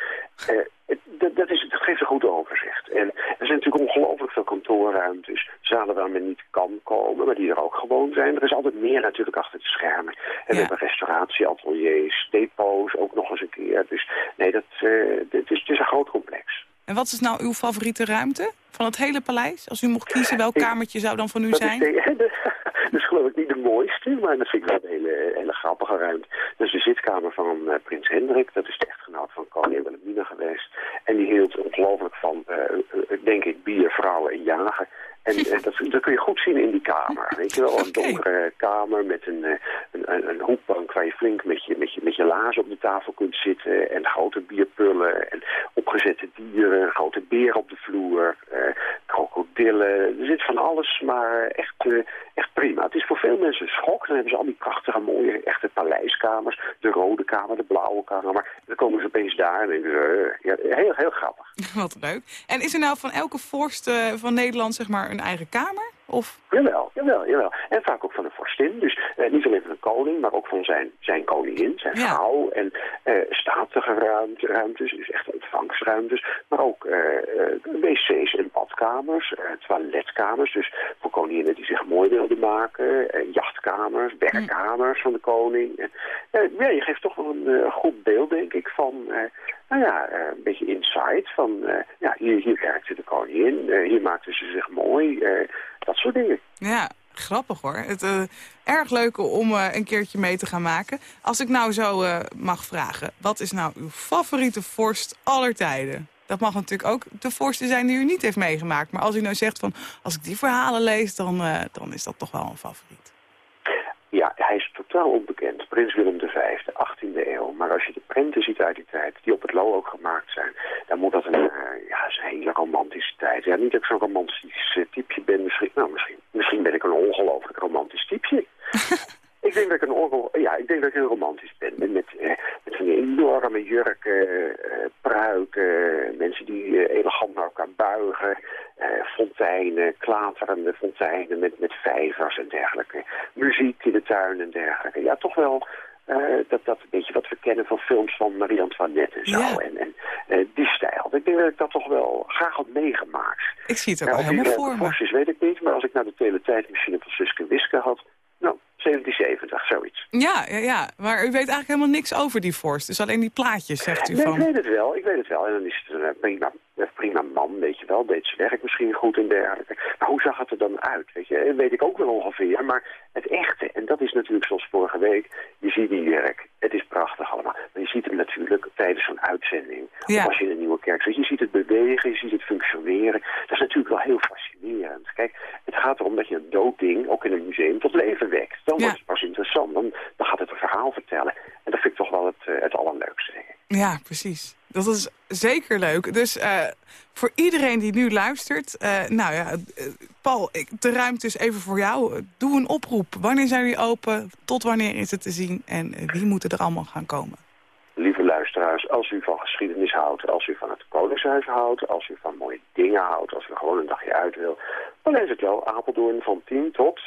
eh, dat, dat, is, dat geeft een goed overzicht. En er zijn natuurlijk ongelooflijk veel kantoorruimtes, zalen waar men niet kan komen, maar die er ook gewoon zijn. Er is altijd meer natuurlijk achter de schermen. En Ja. we hebben restauratieateliers, depots ook nog eens een keer. Dus nee, dat, eh, het, is, het is een groot complex. En wat is nou uw favoriete ruimte van het hele paleis? Als u mocht kiezen, welk kamertje zou dan van u Dat zijn? is, de- dat is geloof ik niet de mooiste, maar dat vind ik wel een hele, hele grappige ruimte. Dat is de zitkamer van eh, prins Hendrik. Dat is de echtgenoot van koningin Wilhelmina geweest. En die hield ongelooflijk van, eh, eh, denk ik, bier, vrouwen en jagen. En dat, dat kun je goed zien in die kamer. Weet je wel, een donkere kamer met een, een, een, een hoekbank waar je flink met je, met, je, met je laarzen op de tafel kunt zitten. En grote bierpullen en opgezette dieren, grote beren op de vloer, eh, krokodillen. Er zit van alles, maar echt, eh, echt prima. Het is voor veel mensen een schok. Dan hebben ze al die prachtige, mooie, echte paleiskamers. De rode kamer, de blauwe kamer. Dan komen ze opeens daar en denken ze, eh, ja, heel, heel grappig. Wat leuk. En is er nou van elke vorst van Nederland zeg maar een eigen kamer? Of Jawel, jawel, jawel. En vaak ook van vorstin. Dus eh, niet alleen van een koning, maar ook van zijn, zijn koningin, zijn Ja. vrouw. En eh, statige ruimte, ruimtes, dus echt ontvangstruimtes. Maar ook eh, wc's en badkamers, toiletkamers. Dus voor koninginnen die zich mooi wilden maken. jachtkamers, werkkamers van de koning. Ja, je geeft toch wel een goed beeld, denk ik, van... nou ja, een beetje insight van, ja, hier, hier werkte de koningin, hier maakte ze zich mooi, dat soort dingen. ja, grappig hoor. Het, eh, erg leuk om eh, een keertje mee te gaan maken. Als ik nou zo eh, mag vragen, wat is nou uw favoriete vorst aller tijden? Dat mag natuurlijk ook de vorsten zijn die u niet heeft meegemaakt. Maar als u nou zegt van, als ik die verhalen lees, dan, dan is dat toch wel een favoriet. Ja, hij is totaal onbekend. Prins Willem V, de 18e eeuw. Maar als je de prenten ziet uit die tijd, die op het Lo ook gemaakt zijn, dan moet dat een, ja, een hele romantische tijd. Ja, niet dat ik zo'n romantisch eh, typeje ben. Misschien, nou, misschien, misschien ben ik een ongelooflijk romantisch typeje. ik, dat ik heel romantisch ben. Met, met, uh, met een enorme jurken, uh, pruiken, mensen die elegant naar elkaar buigen, fonteinen, klaterende fonteinen met, met vijvers en dergelijke. Muziek in de tuin en dergelijke. Ja, toch wel dat, dat een beetje wat we kennen van films van Marie-Antoinette en zo. Ja. En, en uh, die stijl. Ik denk dat ik dat toch wel graag had meegemaakt. Ik zie het er ja, wel helemaal voor me. weet ik niet. Maar als ik nou de teletijdmachine van Suske Wiske had... Nou, 1770, zoiets. Ja, ja, ja, maar u weet eigenlijk helemaal niks over die vorst. Dus alleen die plaatjes, zegt u nee, van... ik weet het wel, ik weet het wel. En dan is het een prima, prima man, weet je wel. Deed zijn werk misschien goed en dergelijke. Maar hoe zag het er dan uit, weet je? Weet ik ook wel ongeveer. Maar het echte, en dat is natuurlijk zoals vorige week... Je ziet die werk, het is prachtig allemaal. Maar je ziet hem natuurlijk tijdens zo'n uitzending. Ja. Of als je in een nieuwe kerk zit. Je ziet het bewegen, je ziet het functioneren. Dat is natuurlijk wel heel fascinerend. Kijk, het gaat erom dat je een dood ding, ook in een museum, tot leven wekt. Dan Ja. wordt het pas interessant. Dan, dan gaat het een verhaal vertellen. En dat vind ik toch wel het, eh, het allerleukste. denk ik. Ja, precies. Dat is zeker leuk. Dus eh, voor iedereen die nu luistert... eh, nou ja, eh, Paul, ik, de ruimte is even voor jou. Doe een oproep. Wanneer zijn jullie open? Tot wanneer is het te zien? En wie moeten er allemaal gaan komen? Lieve luisteraars, als u van geschiedenis houdt, als u van het Koningshuis houdt, als u van mooie dingen houdt, als u gewoon een dagje uit wil, dan is het wel Apeldoorn van 10 tot,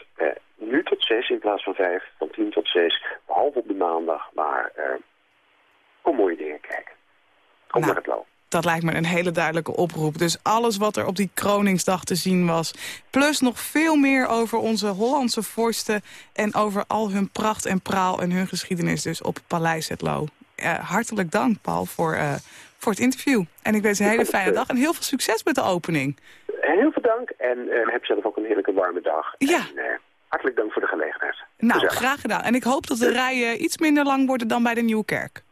nu tot 6 in plaats van 5, van 10 tot 6, behalve op de maandag, maar kom mooie dingen kijken. Kom Nou. naar het. Dat lijkt me een hele duidelijke oproep. Dus alles wat er op die Kroningsdag te zien was. Plus nog veel meer over onze Hollandse vorsten... en over al hun pracht en praal en hun geschiedenis dus op Paleis het Loo. Hartelijk dank, Paul, voor, eh, voor het interview. En ik wens een hele fijne dag en heel veel succes met de opening. Heel veel dank en eh, heb zelf ook een heerlijke warme dag. Ja. En, eh, hartelijk dank voor de gelegenheid. Nou, Gezellig. graag gedaan. En ik hoop dat de rijen iets minder lang worden dan bij de Nieuwe Kerk.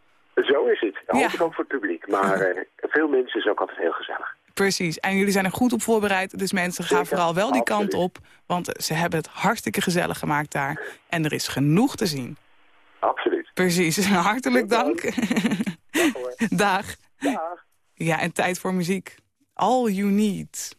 Zo is het. Ja. ik ook voor het publiek. Maar eh, veel mensen is ook altijd heel gezellig. Precies. En jullie zijn er goed op voorbereid. Dus mensen gaan Zeker. vooral wel die Absoluut. kant op. Want ze hebben het hartstikke gezellig gemaakt daar. En er is genoeg te zien. Absoluut. Precies. Hartelijk dank. Dag hoor. Dag. Dag. Ja, en tijd voor muziek. All You Need.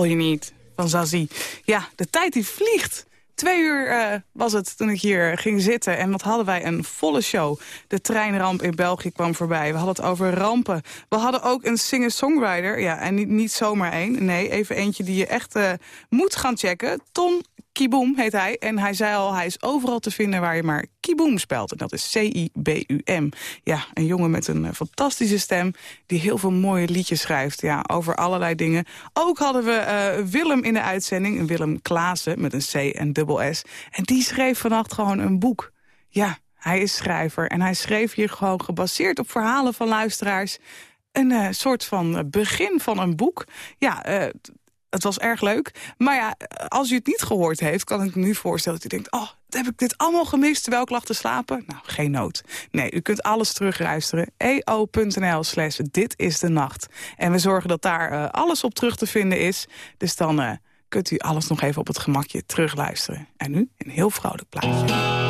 All You Need van Zazie. Ja, de tijd die vliegt. Twee uur eh, was het toen ik hier ging zitten. En wat hadden wij een volle show. De treinramp in België kwam voorbij. We hadden het over rampen. We hadden ook een singer-songwriter. Ja, en niet, niet zomaar één. Nee, even eentje die je echt eh, moet gaan checken. Ton Kiboom heet hij. En hij zei al, hij is overal te vinden waar je maar Kiboom spelt. En dat is C-I-B-U-M. Ja, een jongen met een eh, fantastische stem... die heel veel mooie liedjes schrijft ja, over allerlei dingen. Ook hadden we eh, Willem in de uitzending. Willem Klaassen met een C en dubbel S. En die schreef vannacht gewoon een boek. Ja, hij is schrijver. En hij schreef hier gewoon gebaseerd op verhalen van luisteraars een eh, soort van begin van een boek. Ja, t- het was erg leuk. Maar ja, als u het niet gehoord heeft, kan ik me nu voorstellen dat u denkt... oh, heb ik dit allemaal gemist terwijl ik lag te slapen? Nou, geen nood. Nee, u kunt alles terugluisteren. eo.nl slash dit is de nacht. En we zorgen dat daar eh, alles op terug te vinden is. Dus dan eh, kunt u alles nog even op het gemakje terugluisteren. En nu een heel vrolijk plaatje.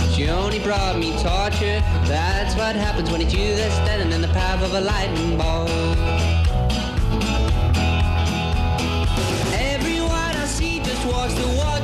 Only brought me torture. That's what happens when it's you that's standing in the path of a lightning bolt. Everyone I see just walks the walk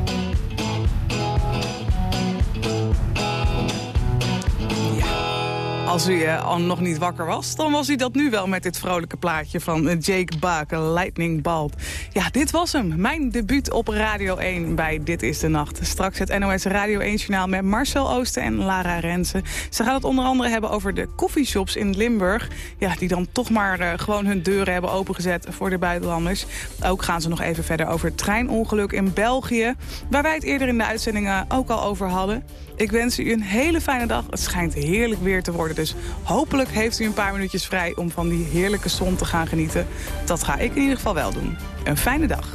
Als u al nog niet wakker was, dan was u dat nu wel met dit vrolijke plaatje van eh, Jake Buck, Lightning Bolt. Ja, dit was hem. Mijn debuut op Radio 1 bij Dit is de Nacht. Straks het NOS Radio 1-journaal met Marcel Oosten en Lara Rensen. Ze gaan het onder andere hebben over de coffeeshops in Limburg. Ja, die dan toch maar eh, gewoon hun deuren hebben opengezet voor de buitenlanders. Ook gaan ze nog even verder over het treinongeluk in België. Waar wij het eerder in de uitzendingen ook al over hadden. Ik wens u een hele fijne dag. Het schijnt heerlijk weer te worden. Dus hopelijk heeft u een paar minuutjes vrij om van die heerlijke zon te gaan genieten. Dat ga ik in ieder geval wel doen. Een fijne dag.